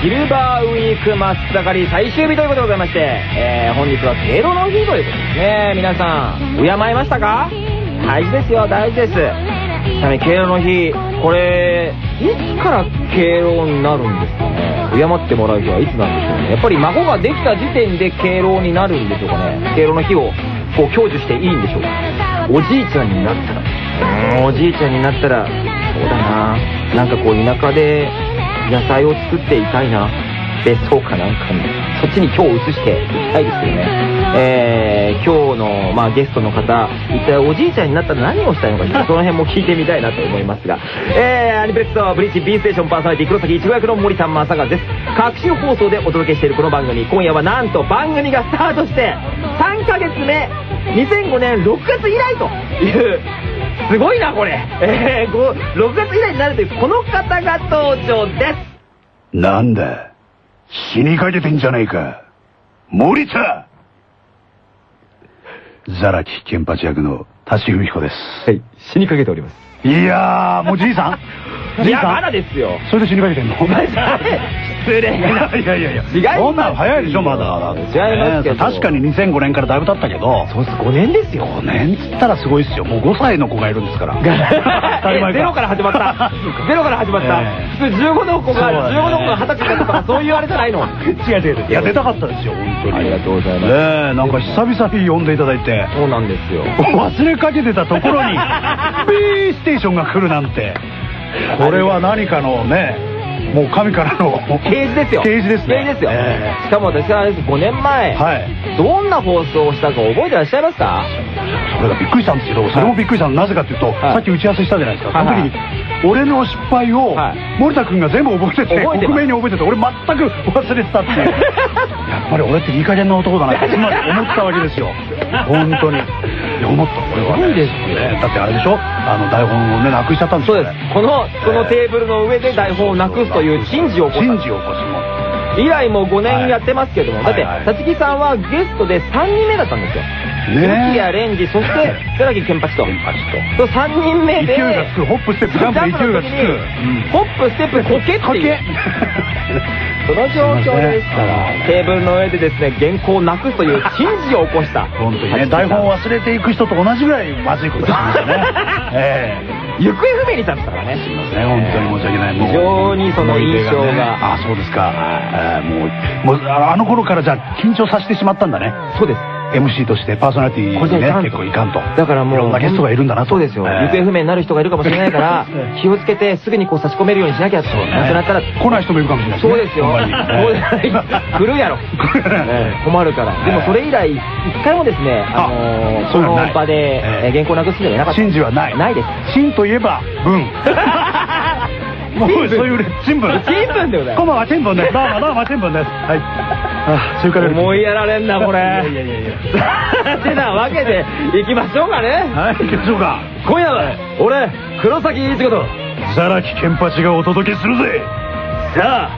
シルバーウィーク真っ盛り最終日ということでございまして、えー、本日は敬老の日ということですね。皆さん、敬いましたか大事ですよ、大事です。ちなみに敬老の日、これ、いつから敬老になるんですかね？敬ってもらう日はいつなんでしょうね。やっぱり孫ができた時点で敬老になるんでしょうかね。敬老の日をこう享受していいんでしょうか。おじいちゃんになったら、うん、おじいちゃんになったら、そうだな。なんかこう田舎で野菜を作っていたいな。別荘かなんかに。そっちに今日移していきたいですけどね。えー、今日の、まあ、ゲストの方、一体おじいちゃんになったら何をしたいのか、ちょっとその辺も聞いてみたいなと思いますが、えー、アニプレックスはブリッジ B ステーションパーソナリティ黒崎一護役の森田正和です。各種放送でお届けしているこの番組、今夜はなんと番組がスタートして、3ヶ月目、2005年6月以来という、すごいな、これ。えー、ご6月以来になるという、この方が登場です。なんだ？死にかけてんじゃねえか。森田ザラキケンパチ役の田代文彦です。はい、死にかけております。いやー、もうじいさん いや、まだですよ。それで死にかけてんの？お前さ、失礼いやいやいやいや。そんなの早いでしょ、まだ。違いますけ確かに2005年からだいぶ経ったけど、そうです、5年ですよ。5年っつったらすごいっすよ。もう5歳の子がいるんですから。ゼロから始まった。ゼロから始まった。え普通15の子が、そうだね15の子が20歳とか、そういうあれじゃないの。違う違う違う。いや、出たかったですよ、本当に。ありがとうございますねえ、なんか久々に呼んでいただいて。そうなんですよ。忘れかけてたところに B ステーションが来るなんてこれは何かのねもう神からの刑事ですよ。刑事ですね。ですよ。えしかも私はあれです5年前、はい。どんな放送をしたか覚えてらっしゃいますか？それがびっくりしたんですけどそれもびっくりしたの。なぜかというと、はい。さっき打ち合わせしたじゃないですか、はい。その時に俺の失敗をはい。森田君が全部覚えてて克明に覚えてて俺全く忘れてたっていう。やっぱり俺っていい加減な男だなってつまり思ったわけですよ。本当にいや思った俺はすごいですねだってあれでしょ？あの台本をねなくしちゃったんですよそうです。この、そのテーブルの上で台本をなくすという珍事を起こした。珍事を起こすも以来もう5年やってますけども、だってはいはい、さつきさんはゲストで3人目だったんですよ。ね。えルキアレンジ、そして、寺木健八と。ケンパチと。そう3人目で、勢いがつく。ホップステップジャンプ勢いがつく。ホップ、ステップ、コケっていう。その状況ですから、テーブルの上でですね、原稿をなくすという珍事を起こした。本当にね台本を忘れていく人と同じぐらいまずいことしてましたね え行方不明に立ったからね。えすいません本当に申し訳ない。非常にその印象が。あそうですか。ええもうもうああの頃からじゃあ緊張させてしまったんだね。そうです。MC としてパーソナリティにね結構いかんと。だからもう、いろんなゲストがいるんだなと。そうですよ。ええ行方不明になる人がいるかもしれないから 気をつけてすぐにこう差し込めるようにしなきゃと。なくなったら、来ない人もいるかもしれないそうですよ。来るやろ。ええ困るから。でもそれ以来、一回もですね、あのその場で、原稿なくすんじゃなかった。真珠はない。ないです。真といえば文もうそういう新聞新聞でございますこんばんは新聞です。どうもどうも新聞です。はい。あ中華料理。思いやられんな、これ。いやいやいやいや。てなわけで、行きましょうかね。はい行きましょうか。今夜は、俺、黒崎一子と、ザラキケンパチがお届けするぜ。さ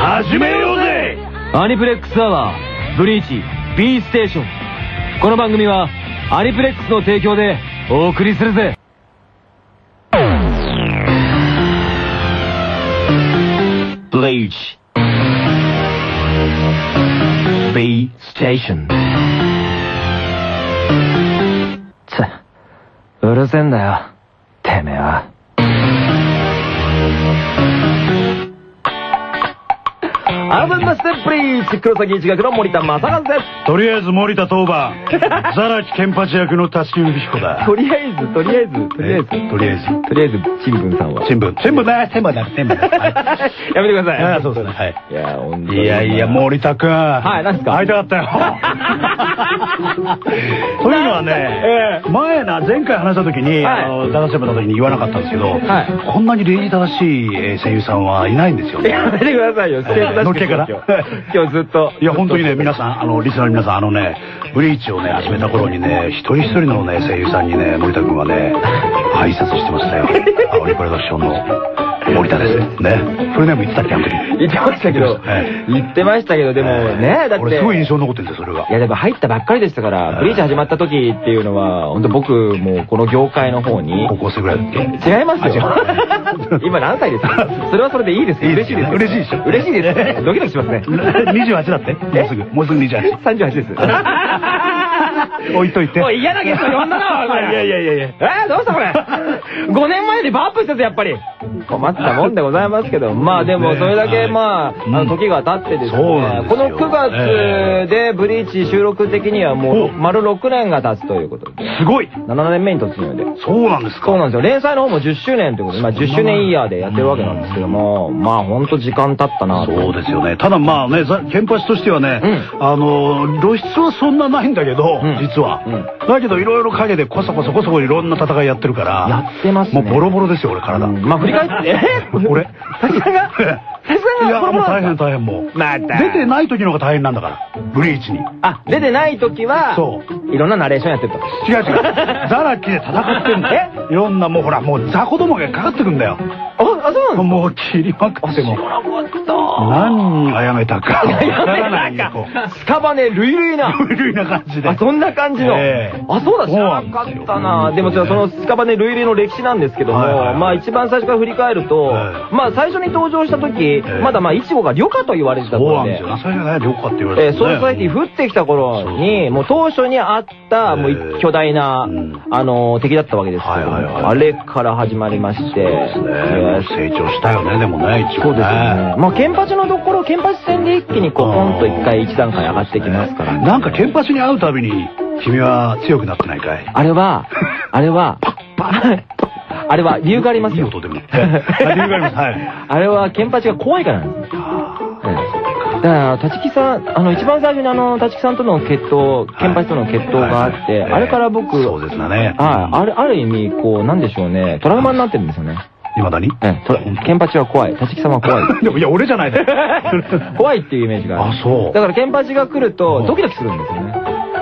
あ始めようぜ。アニプレックスアワー、ブリーチ、B ステーション。この番組は、アニプレックスの提供でお送りするぜ。Village B Station. つうるせんだよ。てめえは。アルバムマステプリーチ黒崎一学の森田正和です。とりあえず森田当番 ザラキケンパチ役の立木美彦だとりあえず、とりあえず、とりあえず。えとりあえずとりあえず、新聞さんは。新聞新聞だ新聞だ新聞だはいやめてください。ああそうですねはいいや、本当に。いやいや、森田くん。はい何ですか？会いたかったよ。というのはね、え前な、前回話した時に、はいあの、出させてもらった時に言わなかったんですけど、はいこんなに礼儀正しいえー声優さんはいないんですよね。やめてくださいよ。けから 今日ずっと。いや、本当にね、皆さん、あの、リスナーの皆さん、あのね、ブリーチをね、始めた頃にね、一人一人のね、声優さんにね、森田くんはね、挨拶してましたよ。青リプロダクションの。森田です。ね。フルネーム言ってたっけ、あの時。言ってましたけどはい、言ってましたけど、でもね、だって。俺すごい印象に残ってるんですよ、それがい。やでも入ったばっかりでしたから、ブリーチ始まった時っていうのは、本当僕もこの業界の方に高、校生ぐらいだっけ違いますよ。今何歳ですか？それはそれでいいです。嬉しいです。嬉しいでしょ嬉しいです。ドキドキしますね。28だって？もうすぐ。もうすぐ28。38です。置いといて。おい、嫌なゲスト呼んだな、お前いやいやいやいや。えー、どうしたこれ ?5 年前よりバーアップしてたやっぱり。困ったもんでございますけど、まあでもそれだけまあ、うんあの時が経ってですね、この9月でブリーチ収録的にはもうお丸6年が経つということで、すごい。7年目に突入で。そうなんですか。そうなんですよ。連載の方も10周年ということで、まあ10周年イヤーでやってるわけなんですけども、まあほんと時間経ったなと。そうですよね。ただまあね、ざケンパチとしてはね、あの、露出はそんなないんだけど、うん実は。うんだけどいろいろ陰でこそこそこそこいろんな戦いやってるから。やってますねもうボロボロですよ、俺体。うんまあ振り返って、え？俺？が滝さんいや、もう大変大変もう。また。出てない時の方が大変なんだから。ブリーチに。あ、出てない時は、そいろんなナレーションやってると。違う違う。ザラキで戦ってんだよ。いろんなもうほら、もう雑魚どもがかかってくんだよ。あ、あ、そうなんですか？もう切りまくっても。何人がやめたか？わからないよ。こう屍類々な。類々な感じで。あ、そんな感じの。ええ。あ、そうだ、知らなかったな。でも、その屍類々の歴史なんですけども、まあ一番最初から振り返ると、はまあ最初に登場した時、えまだまあ、イチゴが旅科と言われてた頃で。そうなんですよ。、それがね、良かって言われてえー、ソーサイティ降ってきた頃に、もう当初にあった、もえ。うえ巨大な、うん。あの、敵だったわけですけどあれから始まりまして、そうですね。えー成長したよね、でもね、一応そうですよね。まあ、ケンパチのところ、ケンパチ戦で一気にこう、ポンと一回一段階上がってきますからね。なんか、ケンパチに会うたびに、君は強くなってないかい？あれは、あれは、あれは理由がありますよ。いい音でも。あ理由があります。はい。あれはケンパチが怖いからなんです。だから、立木さん、あの、一番最初にあの、立木さんとの決闘、ケンパチとの決闘があって、はいあれから僕、そうですね。はい、ある、ある意味、こう、なんでしょうね、トラウマになってるんですよね。いまだに？ええトラケンパチは怖い。立木さんは怖い。でも、いや、俺じゃないね。怖いっていうイメージがある。あそうだから、ケンパチが来ると、うんドキドキするんですよね。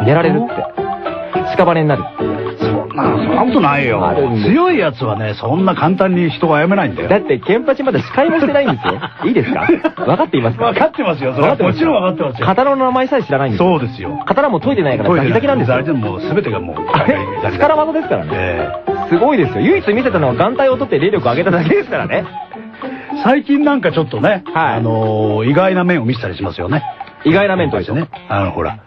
やられるって。屍になるって。そんな、そんなことないよ。強いやつはね、そんな簡単に人が殺めないんだよ。だって、ケンパチまだ司会もしてないんですよ。いいですか？分かっていますか？分かってますよ。それはもちろん分かってますよ。刀の名前さえ知らないんですよ。そうですよ。刀も解いてないから、ザキザキなんですよあれ。でもう全てがもう、力技ですからね。えすごいですよ。唯一見せたのは眼帯を取って霊力を上げただけですからね。え最近なんかちょっとね、はいあのー、意外な面を見せたりしますよね。意外な面というとね。あの、ほら、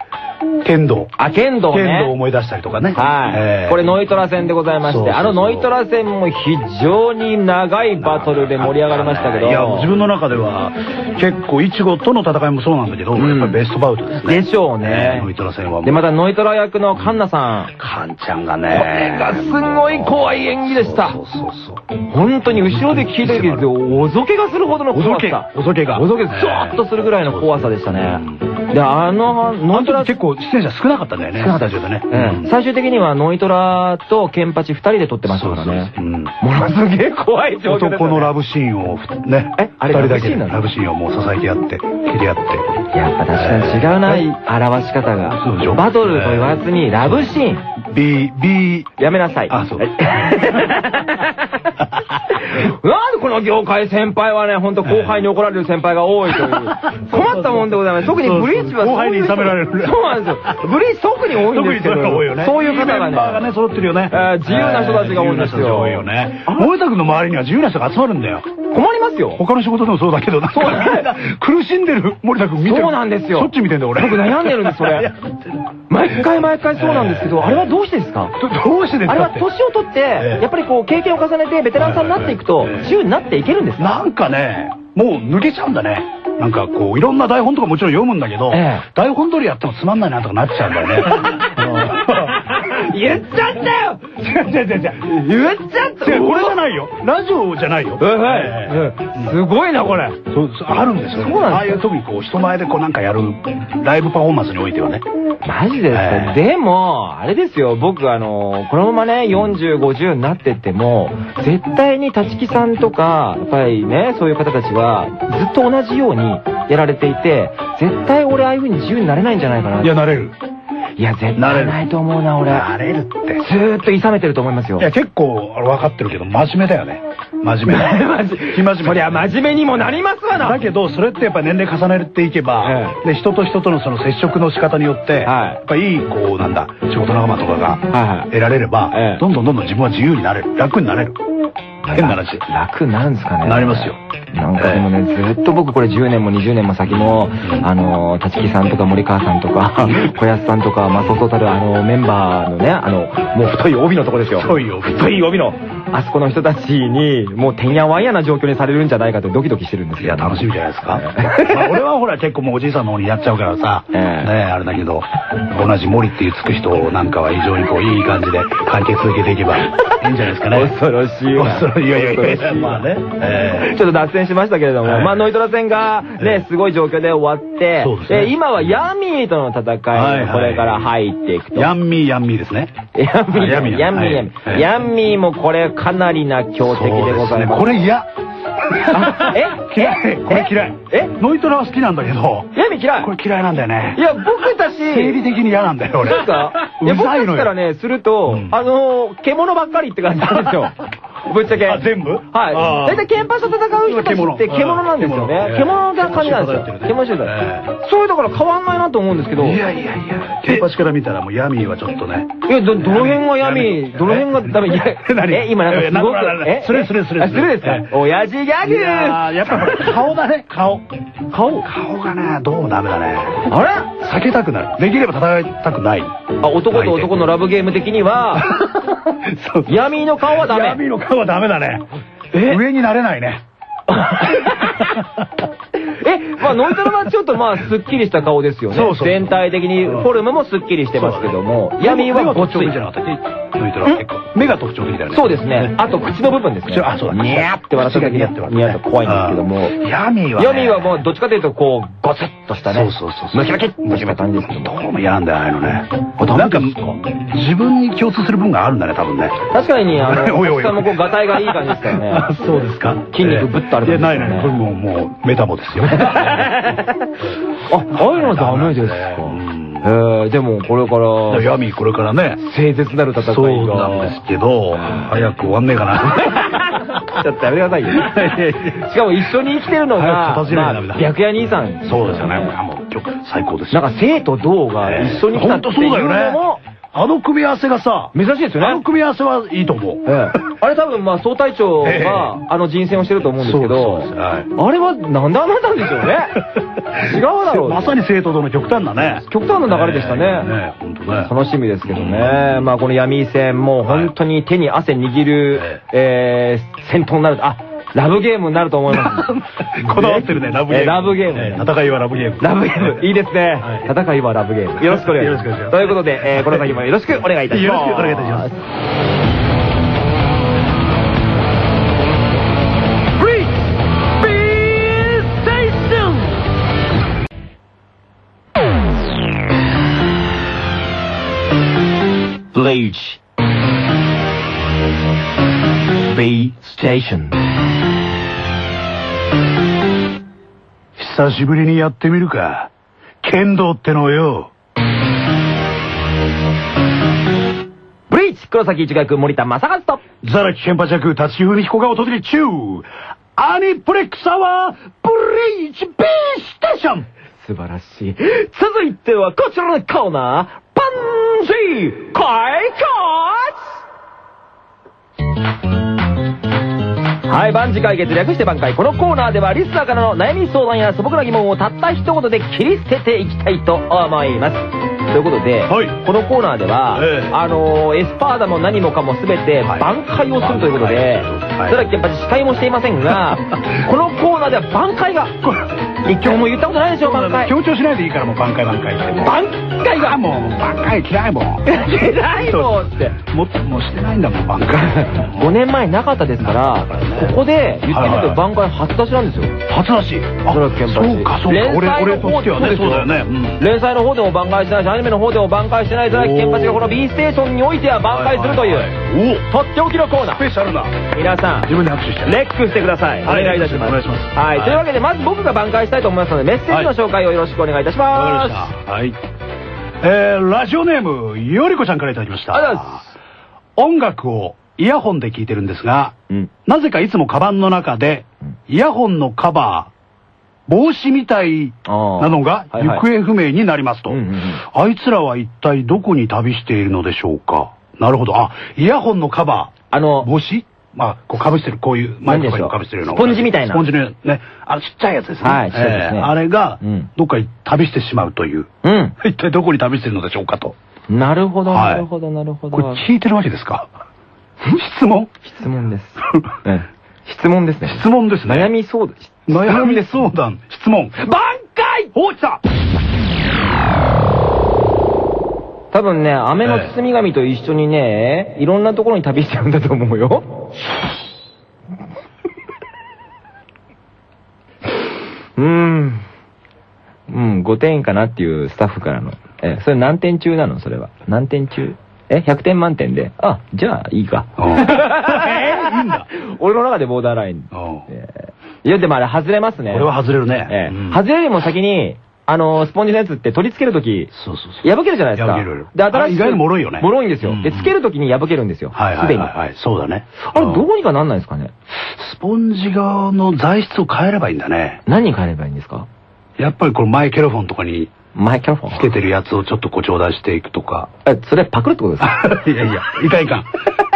剣道。あ、剣道剣道をね。思い出したりとかね。はい、ええこれノイトラ戦でございまして、あのノイトラ戦も非常に長いバトルで盛り上がりましたけど。いや、自分の中では、結構、一護との戦いもそうなんだけど、うんやっぱりベストバウトですね。でしょうえねえノイトラ戦は。で、またノイトラ役の神奈さん。カンちゃんがこね。れがすごい怖い演技でした。そうそうそう。本当に後ろで聞いた時でおぞけがするほどのおぞけ怖さ。、おぞけが。おぞけゾーッとするぐらいの怖さでしたね。で、あの、ノノイトラ結構出演者少なかったんだよね。少なかったスタジオでね。うん最終的にはノイトラと剣八二人で撮ってましたからね。すげえ怖い状況男のラブシーンをね、えあれ二人だけでラブシーンをもう支えてやって、切り合って。やっぱ確かに違うな、表し方が。バトルと言わずに、ラブシーン。B、B、やめなさい。あそうはい なんでこの業界先輩はね、ほんと後輩に怒られる先輩が多いという。困ったもんでございます。特にブリーチは後輩にそういう人諌められるそうなんですよ。ブリーチ特に多いんですけど。特にそういうのが多いよね。そういう方がね、ね。揃ってるよね。えー自由な人たちが多いんですよ多いよね。森田君の周りには自由な人が集まるんだよ。困りますよ。他の仕事でもそうだけど、なそうだ 苦しんでる森田君見てる。そうなんですよそっち見てんだよ、俺。僕悩んでるんですそれ毎回毎回そうなんですけど、あれはどうしてですか？どどうしてですあれは。年を取って、ええやっぱりこう経験を重ねてベテランさんになっていくとええ、自由になっていけるんですか？なんかね、もう抜けちゃうんだね。なんかこう、いろんな台本とかもちろん読むんだけど、ええ台本通りやってもつまんないなとかなっちゃうんだよね。言っちゃったよ違う違う違う。言っちゃった？違う、これじゃないよ。ラジオじゃないよ。はいすごいな、これ。そうあるんですよ。ああいう特にこう、人前でこうなんかやる、ライブパフォーマンスにおいてはね。マジですか、ええでも、あれですよ、僕あの、このままね、40、50になってっても、絶対に立木さんとか、やっぱりね、そういう方たちは、ずっと同じようにやられていて、絶対俺ああいう風に自由になれないんじゃないかな。いや、なれる。いや、絶なれる対ないと思うな、俺。なれるって。ずーっと諌めてると思いますよい。や、結構、分かってるけど、真面目だよね。真面目。生真面目。そりゃ真面目にもなりますわなだけど、それってやっぱ年齢重ねていけば、えで、人と人とのその接触の仕方によって、はいやっぱいい、こう、なんだ、仕事仲間とかが得られれば、ええどんどんどんどん自分は自由になれる。楽になれる。変な話。楽なんですかね。なりますよ。なんかでもね、ずっと僕これ10年も20年も先も、あの、立木さんとか森川さんとか、小安さんとか、まあそうそうたるあの、メンバーのね、あの、もう太い帯のとこですよ。太い帯太い帯の、あそこの人たちに、もうてんやわんやな状況にされるんじゃないかとドキドキしてるんですよ。いや、楽しみじゃないですか。えまあ俺はほら結構もうおじいさんの方にやっちゃうからさ、ええねあれだけど、同じ森っていうつく人なんかは非常にこういい感じで関係続けていけばいいんじゃないですかね。恐ろしいわ恐ろしい。いやいやいや恐ろしいまあね。ええちょっと脱線しましたけれども、はいまあ、ノイトラ戦がね、すごい状況で終わって、え今はヤミーとの戦いにこれから入っていくと。ヤンミーヤンミーですね。ヤンミー、ヤンミーヤンミー、ヤンミー。はいヤンミーもこれかなりな強敵でございます。これ嫌。あえ 嫌い。これ嫌い。え？ノイトラは好きなんだけど、ヤンミー嫌い？これ嫌いなんだよねい。や、僕たち、生理的に嫌なんだよ、俺。なんか、う僕たざいのよ。ちからね、すると、うんあのー、獣ばっかりって感じなんですよ。ぶっちゃけ。あ全部？あはい。ー。大体、ケンパスと戦う人たちって獣なんですよね。獣な感じなんですよ。獣集団。そういうだから変わんないなと思うんですけど、いやいやいや、ケンパチから見たらもうヤミーはちょっとね。いや、ど、どの辺が闇、どの辺がダメ、いや、何？え、今なんかすごく、えなななえ？するするす。るあするですか？え親父ギャグ！いやっぱ顔だね、顔。顔？顔がね、どうもダメだね。あれ？避けたくなる。できれば戦いたくない。あ、男と男のラブゲーム的には、そう闇の顔はダメ。闇の顔はダメだね。え？上になれないね。え、まあ、ノイトロはちょっとまあ、すっきりした顔ですよね。そうそう全体的に、フォルムもすっきりしてますけども、闇はごったっけノイトラは結構。目が特徴的だよね。そうですね。あと、口の部分ですね。口あそうだニャーって笑った時に、ニャーって怖いんですけども。ヤミーはね。闇はもう、どっちかというと、こう、ゴツッとしたね。そうそうそう。ムキムキッとした感じですけども。どうも嫌なんだよ、ああいうのね。なんか自分に共通する部分があるんだね、多分ね。確かに、あの、おいおいもこう、ガタイがいい感じですからね。あ そうですか。筋肉ぶっとあないない。これもう、もう、メタボですよ。あ、ああいうのはダメですか？うんえー、でも、これから、ヤミーこれからね。清絶なる戦いが。そうなんですけど、早く終わんねえかな。ちょっとやめてくださいよ。しかも一緒に生きてるのが、白夜兄さん。そうですよね。もう今日最高ですよ。なんか生と同が一緒に来たっていうのも、あの組み合わせがさ、珍しいですよね。あの組み合わせはいいと思う。ええあれ多分まあ総隊長ええがあの人選をしてると思うんですけどあれはなんでああなったんでしょうね。違うだろう。まさに生徒との極端なね。極端な流れでしたね。楽しみですけどね。まあこの闇戦もう本当に手に汗握る、えー、戦闘になる。あ、ラブゲームになると思います。こだわってるね、ラブゲーム。えラブゲームえ戦いはラブゲーム。ラブゲーム、いいですね。戦いはラブゲーム。よろしくお願いします。ということで、えーこの先もよろしくお願いいたします。よろしくお願いいたします。Bleach B Station 久しぶりにやってみるか。剣道ってのをよ。ブリーチ黒崎一学森田正和とザラキケンパ弱、立ち文彦がお届け中。アニプレックスアワー、ブリーチ B ステーション。素晴らしい。続いてはこちらのコーナー、パンジー開はい、万事解決略して挽回。このコーナーではリスナーからの悩み相談や素朴な疑問をたった一言で切り捨てていきたいと思います。ということで、はいこのコーナーでは、ええあのーエスパーダも何もかも全てはい挽回をするということで、はいそれはやっぱり司会もしていませんが、このコーナーでは挽回が、一回も言ったことないでしょ、挽回。強調しないでいいからもう挽回挽回って。挽回が？あ、もう挽回嫌いもん。嫌いもんって。もう、もうしてないんだもん、挽回。5年前なかったですから、ここで言ってみると挽回初出しなんですよ。初だし。あ、そうか、そうか。俺、俺としてはね、そうだよね。うん連載の方でも挽回してないし、アニメの方でも挽回してない、それはケンパチがこの B ステーションにおいては挽回するという、おとっておきのコーナー。スペシャルな。皆さん、自分で拍手して。レックしてください。おはい願いいたします。お願いしますはい。はいというわけで、まず僕が挽回したいと思いますので、メッセージの紹介をよろしくお願いいたします。りました。はい。えー、ラジオネーム、よりこちゃんからいただきました。音楽をイヤホンで聞いてるんですが、うん。なぜかいつもカバンの中で、イヤホンのカバー、帽子みたい。なのが行方不明になりますと。あいつらは一体どこに旅しているのでしょうか？なるほど。あ、イヤホンのカバー、あの、帽子？まあ、こう被してる、こういう、前とかに被してるのスポンジみたいなスポンジのね、あのちっちゃいやつですね。はいあれがうん、どっかに旅してしまうという。うん。一体どこに旅してるのでしょうかと。なるほど、はいなるほど、なるほど。これ聞いてるわけですか？質問？質問です。ええ質問ですね。質問ですね。悩み相談。悩み相談、質問。挽回お来た多分ね、飴の包み紙と一緒にね、いろんなところに旅してるんだと思うよ。うーん。うん、5点かなっていうスタッフからの。え、それ何点中なの？それは。何点中？え、100点満点で。あ、じゃあいいか。うん えーいいんだ。俺の中でボーダーライン。いや、でもあれ外れますね。これは外れるね。ええうん外れるよりも先に、あの、スポンジのやつって取り付けるとき、そうそうそう。破けるじゃないですか。破けるで、新しい。あ意外に脆いよね脆いんですよ。うんで、つけるときに破けるんですよ。はいはすでに。いはいはい。そうだね。あれ、うんどうにかなんないですかね？スポンジ側の材質を変えればいいんだね。何に変えればいいんですか？やっぱりこのマイケロフォンとかにマイクロフォン。つけてるやつをちょっっと誇張出していくとか。え、それパクるってことですか？いやいや、いかんいかん。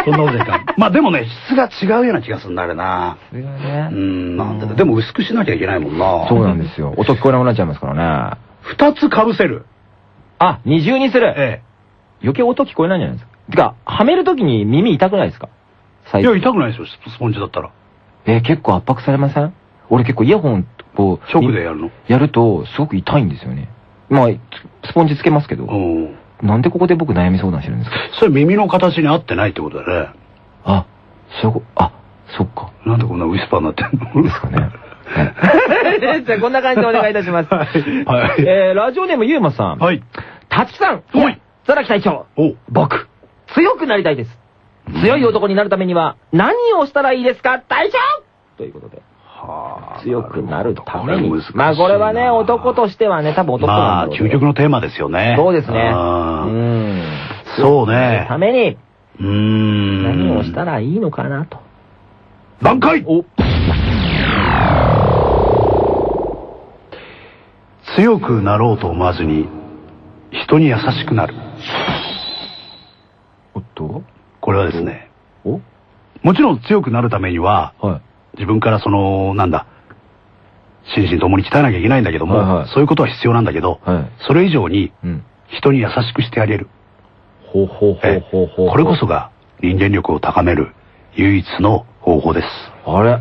そんなこといかん。まあでもね、質が違うような気がするんだ、あれな。それがうね。ん、なんでだ。でも薄くしなきゃいけないもんな。そうなんですよ。音聞こえなくなっちゃいますからね。二つ被せる。あ、二重にする。え余計音聞こえないんじゃないですか？てか、はめるときに耳痛くないですか？え。いや。痛くないですよ、スポンジだったら。え、結構圧迫されません？俺結構イヤホン、こう、ショックでやるの？やると、すごく痛いんですよね。まあ、スポンジつけますけど、うん。なんでここで僕悩み相談してるんですか？それ耳の形に合ってないってことだね。あ、そういうこあ、そっか。なんでこんなウィスパーになってんの？ですかね。じゃあ、こんな感じでお願いいたします。はいえー、ラジオネームゆうまさん。はい。たつきさん。はいや。ザラキ隊長。お僕、強くなりたいです。強い男になるためには、何をしたらいいですか隊長ということで。はあ強くなるためにまあこれはね、男としてはね、多分男まあ、究極のテーマですよね。そうですね。うん。そうねために、うーん。何をしたらいいのかなと。段階お強くなろうと思わずに、人に優しくなる。おっと？これはですね、お？もちろん強くなるためには、はい。自分からその、なんだ、心身ともに鍛えなきゃいけないんだけども、はいはいそういうことは必要なんだけど、はい。それ以上にうん。人に優しくしてあげる。ほうほうほうほうほう。これこそが人間力を高める唯一の方法です。あれ？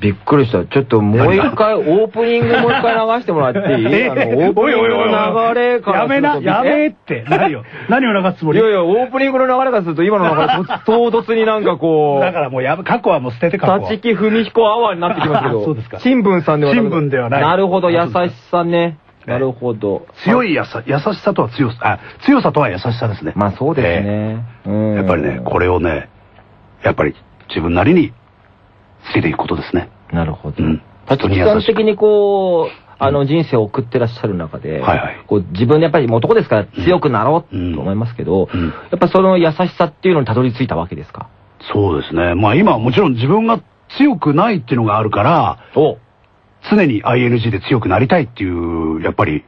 びっくりした。ちょっともう一回、オープニングもう一回流してもらっていい？あの、オープニングの流れからやめな、やめって。何よ。何を流すつもり？い やいや、オープニングの流れからすると、今の流れ、と唐突になんかこう、だからもうやめ、過去はもう捨てて過去は立木文彦アワーになってきますけど。そうですか新聞さんではなく新聞ではないなるほど、優しさね。なるほど。強い優しさとは強さ、あ、強さとは優しさですね。まあそうですね。うんやっぱりね、これをね、やっぱり自分なりにつけていくことですね。なるほど。うん。立木さん的にこう、あの人生を送ってらっしゃる中で、はいはいこう自分でやっぱり男ですから強くなろううんと思いますけど、うんやっぱその優しさっていうのにたどり着いたわけですか？そうですね。まあ今はもちろん自分が強くないっていうのがあるから、お常に ING で強くなりたいっていう、やっぱり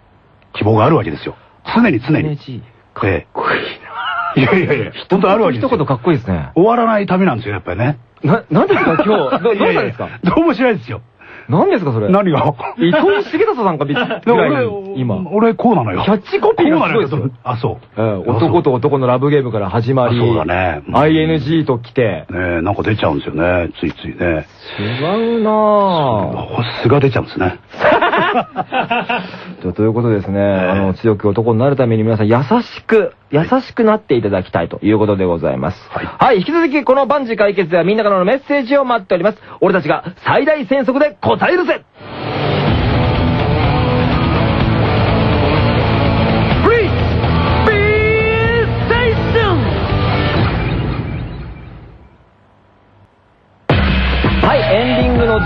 希望があるわけですよ。常に常に。NG かっこいいいやいやいや、本当あるわけですよ。一言かっこいいですね。終わらない旅なんですよ、やっぱりね。な、なんですか今日、どどうしたんですか？どうもしないですよ。何ですかそれ？何が？伊藤重里さんがびっくり 今。俺、こうなのよ。キャッチコピーがすごいですよあ、そう。ええ男と男のラブゲームから始まり、あそうだねうん ING と来て、ねえ、なんか出ちゃうんですよね、ついついね。違うなぁ。素が出ちゃうんですね。ということですね、あの、強き男になるために皆さん優しく、優しくなっていただきたいということでございます。はい引き続きこの万事解決ではみんなからのメッセージを待っております。俺たちが最大戦速で答えるぜ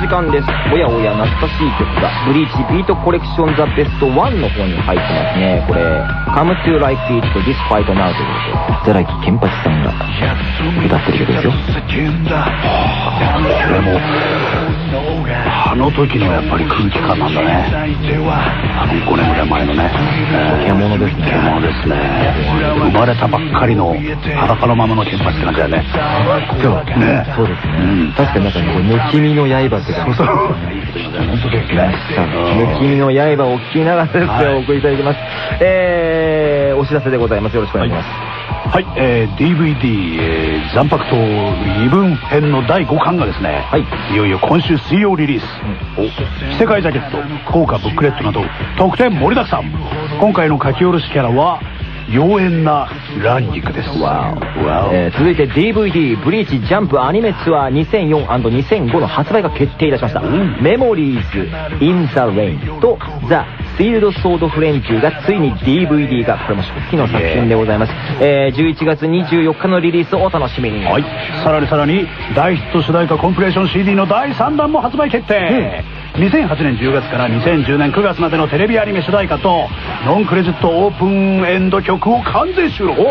時間です。おやおや、懐かしい曲が、ブリーチビートコレクションザベスト1の方に入ってますね。これ、Come to Like It Fight Now ということで、ザラキケンパチさんが歌ってる曲ですよ。これもあの時のやっぱり空気感なんだねあの5年ぐらい前のね獣ですね獣ですね生まれたばっかりの裸のままの金髪って感じだよねそうねそうですね。うん確かになんかこう、むきみの刃って。そうそう。本当元気ねむきみの刃を聞きながらですね、はいお送りいただきます。えー、お知らせでございます。よろしくお願いします。はい、えー DVD、えー残白刀二分編の第5巻がですね、はい。いよいよ今週水曜リリース、着せ替えジャケット効果ブックレットなど特典盛りだくさん。今回の書き下ろしキャラは妖艶なランニクですわ続いて DVD「ブリーチジャンプアニメツアー 2004&2005」の発売が決定いたしました「メモリーズ・イン・ザ・レイン」と「ザ・フィールド・ソード・フレンチュー」がついに DVD がこれも初期の作品でございます、えー11月24日のリリースをお楽しみに。はい。さらにさらに大ヒット主題歌コンプレーション CD の第3弾も発売決定、2008年10月から2010年9月までのテレビアニメ主題歌とノンクレジットオープンエンド曲を完全収録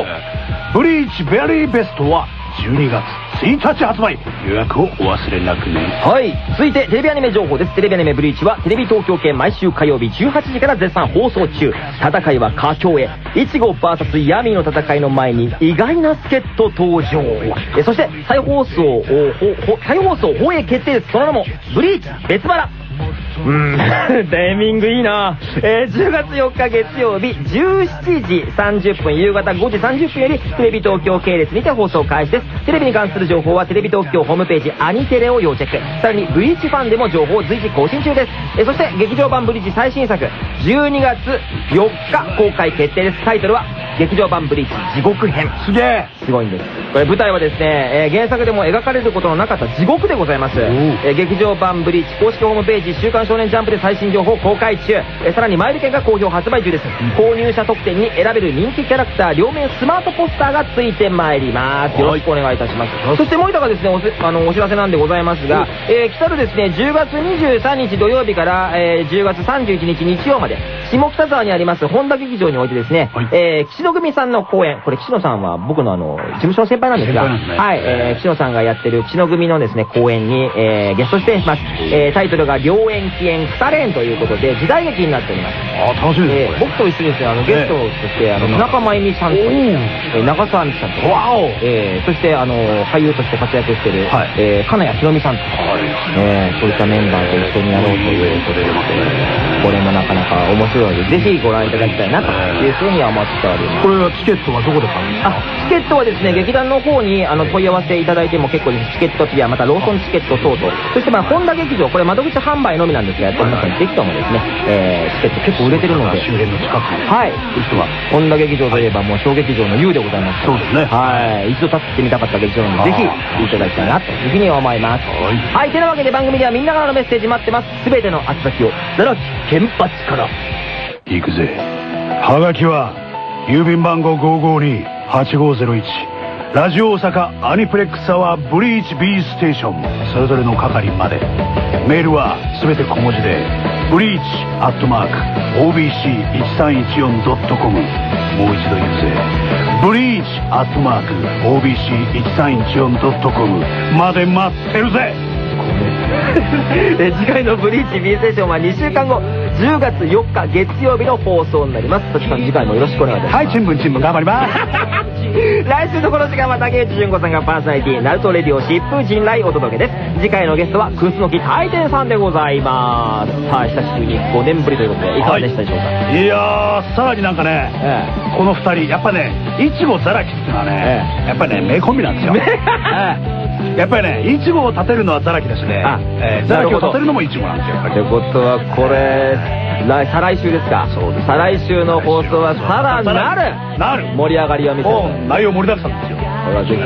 ブリーチベリーベストは12月1日発売予約をお忘れなくねはい。続いて、テレビアニメ情報です。テレビアニメブリーチは、テレビ東京系毎週火曜日18時から絶賛放送中。戦いは佳境へ。イチゴ VS 闇の戦いの前に、意外な助っ人登場。えそして、再放送を、ほほ再放送放映決定です。その名も、ブリーチ別腹。うーん、ネーミングいいな。えー10月4日月曜日17時30分夕方5時30分よりテレビ東京系列にて放送開始です。テレビに関する情報はテレビ東京ホームページアニテレを要チェック。さらにブリーチファンでも情報を随時更新中です。えーそして劇場版ブリーチ最新作12月4日公開決定です。タイトルは劇場版ブリーチ地獄編。すげえ。すごいんです。これ舞台はですね、えー原作でも描かれることのなかった地獄でございます、えー劇場版ブリーチ公式ホームページ「週刊少年ジャンプ」で最新情報公開中、えーさらにマイル券が好評発売中です、購入者特典に選べる人気キャラクター両面スマートポスターがついてまいります。よろしくお願いいたします。そして森田がですねおせあのお知らせなんでございますが、えー来たるですね10月23日土曜日から、えー10月31日日曜まで下北沢にあります本田劇場においてですね、はい。えー岸野組さんの公演。これ岸野さんは僕のあの事務所の先輩なんですがね。はい、えー岸野さんがやってる岸野組のですね公演に、えーゲスト出演します、えータイトルが「両縁起縁腐れ縁」ということで時代劇になっております。あ楽しみですねえー僕と一緒にですね、あの、ゲストとして、あの、田中真由美さんと、えー長澤美樹さんと、わお。えーそして、あの、俳優として活躍している、はい。えー金谷ひろみさんと、えーそういったメンバーと一緒にやろうということで、これもなかなか面白い。ので、ぜひご覧いただきたいなというふうには思っております。これはチケットはどこで買うんですか？あ、チケットはですね、劇団の方にあの問い合わせいただいても結構です。チケットピア、またローソンチケット等々。そしてまあ、本田劇場、これ窓口販売のみなんですが、やっておりますので、ぜひともですね、えーチケット結構売れてるので、周辺の近くにはい。いう人は本田劇場といえばもう小劇場の U でございますからそうですねはい。一度立ってみたかった劇場なので、ぜひ見ていただきたいなというふうに思います。はいはい。てなわけで番組ではみんなからのメッセージ待ってます。すべての宛先を、奈良木ケンパチから。行くぜはがきは郵便番号552-8501ラジオ大阪アニプレックスアワーブリーチ B ステーションそれぞれの係までメールはすべて小文字でブリーチアットマーク OBC1314.com もう一度言うぜブリーチアットマーク OBC1314.com まで待ってるぜ 次回のブリーチ B ステーションは2週間後、10月4日月曜日の放送になります。そちらの次回もよろしくお願いいたします。はいチンブンチンブン頑張ります。来週のこの時間は竹内純子さんがパーソナリティナルトレディオ疾風陣来お届けです。次回のゲストはクスノキ大天さんでございます。さあ久しぶりに5年ぶりということでいかがでしたでしょうか、いやーさらになんかねえこの二人やっぱねいちござらきっていうのはね、えやっぱりね名コンビなんですよ、ね。ええやっぱりねいちごを立てるのはざらきだしね。あええざらきを立てるのもいちごなんですよ。やっぱってりことはこれ来再来週ですか？そうです。再来週の放送はさらなる。なる。盛り上がりを見せる内容盛りだくさんですよ。これはぜ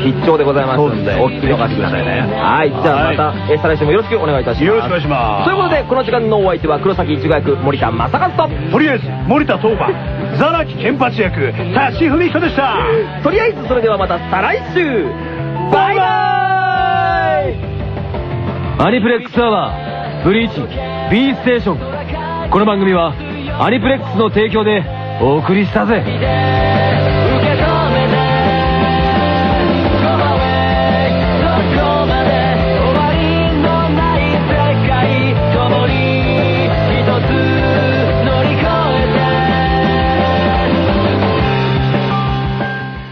ひ必聴でございますのでお聞き逃してくださいね。はいじゃあまた、はい。え再来週もよろしくお願いいたします。よろしくお願いします。ということでこの時間のお相手は黒崎一護役森田正和ととりあえず森田当番ざらきケンパチ役田志文彦でした。とりあえずそれではまた再来週バイバイアニプレックスアワーブリーチ B ステーション。この番組はアニプレックスの提供でお送りしたぜ。